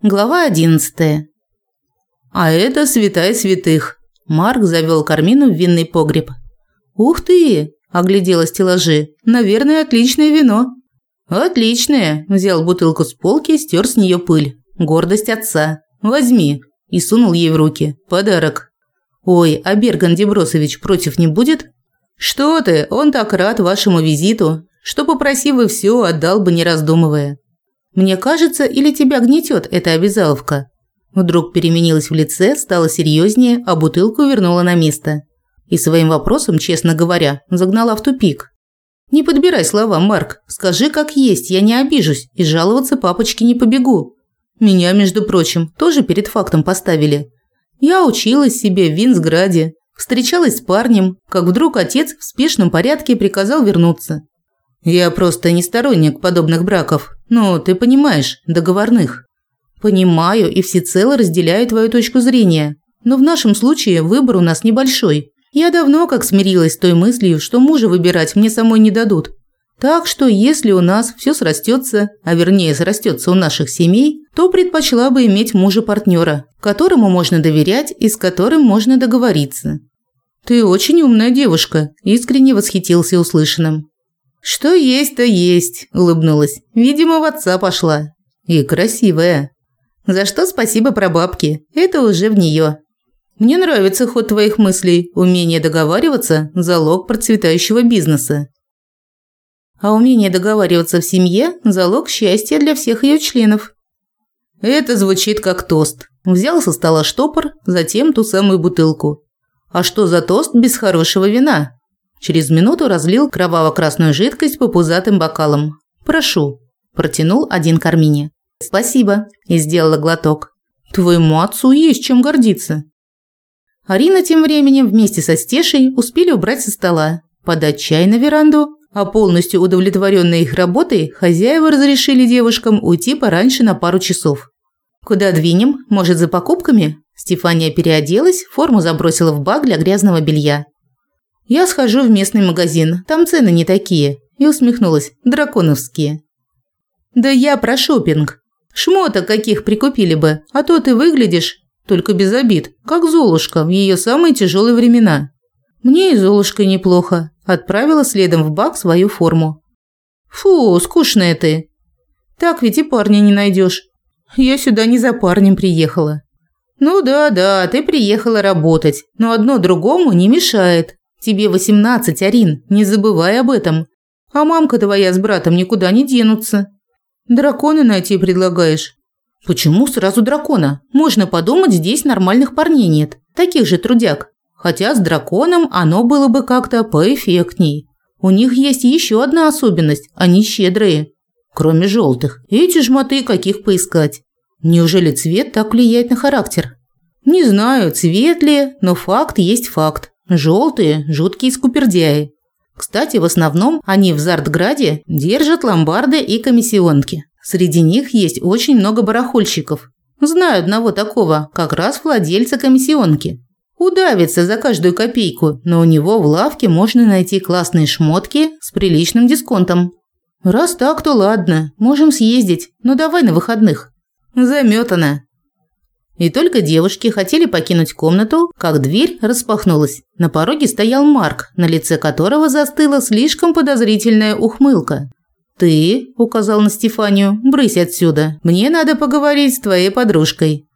Глава 11. А это святая святых. Марк завёл Кармину в винный погреб. Ух ты, оглядела стеллажи. Наверное, отличное вино. Отличное, взял бутылку с полки, стер с неё пыль. Гордость отца. Возьми и сунул ей в руки. Подарок. Ой, а Берган Дебросович против не будет? Что ты? Он так рад вашему визиту, что попросив вы всё, отдал бы не раздумывая. Мне кажется, или тебя гнетет эта обязаловка?» Вдруг переменилась в лице, стала серьезнее, а бутылку вернула на место. И своим вопросом, честно говоря, загнала в тупик. «Не подбирай слова, Марк. Скажи, как есть, я не обижусь и жаловаться папочке не побегу. Меня, между прочим, тоже перед фактом поставили. Я училась себе в Винсграде, встречалась с парнем, как вдруг отец в спешном порядке приказал вернуться. Я просто не сторонник подобных браков, ну, ты понимаешь, договорных. Понимаю и всецело разделяю твою точку зрения. Но в нашем случае выбор у нас небольшой. Я давно как смирилась с той мыслью, что мужа выбирать мне самой не дадут. Так что если у нас все срастется, а вернее срастется у наших семей, то предпочла бы иметь мужа-партнера, которому можно доверять и с которым можно договориться. Ты очень умная девушка, искренне восхитился услышанным. «Что есть, то есть», – улыбнулась. «Видимо, в отца пошла. И красивая. За что спасибо про бабки. Это уже в нее. Мне нравится ход твоих мыслей. Умение договариваться – залог процветающего бизнеса. А умение договариваться в семье – залог счастья для всех ее членов. Это звучит как тост. Взял со стола штопор, затем ту самую бутылку. А что за тост без хорошего вина? Через минуту разлил кроваво-красную жидкость по пузатым бокалам. «Прошу», – протянул один Кармине. «Спасибо», – и сделала глоток. «Твоему отцу есть чем гордиться». Арина тем временем вместе со Стешей успели убрать со стола, подать чай на веранду, а полностью удовлетворенные их работой, хозяева разрешили девушкам уйти пораньше на пару часов. «Куда двинем? Может, за покупками?» Стефания переоделась, форму забросила в бак для грязного белья. Я схожу в местный магазин, там цены не такие. И усмехнулась. Драконовские. Да я про шопинг. Шмоток каких прикупили бы, а то ты выглядишь, только без обид, как Золушка в ее самые тяжелые времена. Мне и Золушкой неплохо. Отправила следом в бак свою форму. Фу, скучная ты. Так ведь и парня не найдешь. Я сюда не за парнем приехала. Ну да, да, ты приехала работать, но одно другому не мешает. Тебе 18, Арин, не забывай об этом. А мамка твоя с братом никуда не денутся. Дракона найти предлагаешь? Почему сразу дракона? Можно подумать, здесь нормальных парней нет, таких же трудяг. Хотя с драконом оно было бы как-то поэффектней. У них есть еще одна особенность – они щедрые. Кроме желтых. Эти жмоты каких поискать? Неужели цвет так влияет на характер? Не знаю, цвет ли, но факт есть факт. Желтые – жуткие скупердяи. Кстати, в основном они в Зартграде держат ломбарды и комиссионки. Среди них есть очень много барахольщиков. Знаю одного такого, как раз владельца комиссионки. Удавится за каждую копейку, но у него в лавке можно найти классные шмотки с приличным дисконтом. Раз так, то ладно, можем съездить, но давай на выходных. Заметано. И только девушки хотели покинуть комнату, как дверь распахнулась. На пороге стоял Марк, на лице которого застыла слишком подозрительная ухмылка. «Ты», – указал на Стефанию, – «брысь отсюда. Мне надо поговорить с твоей подружкой».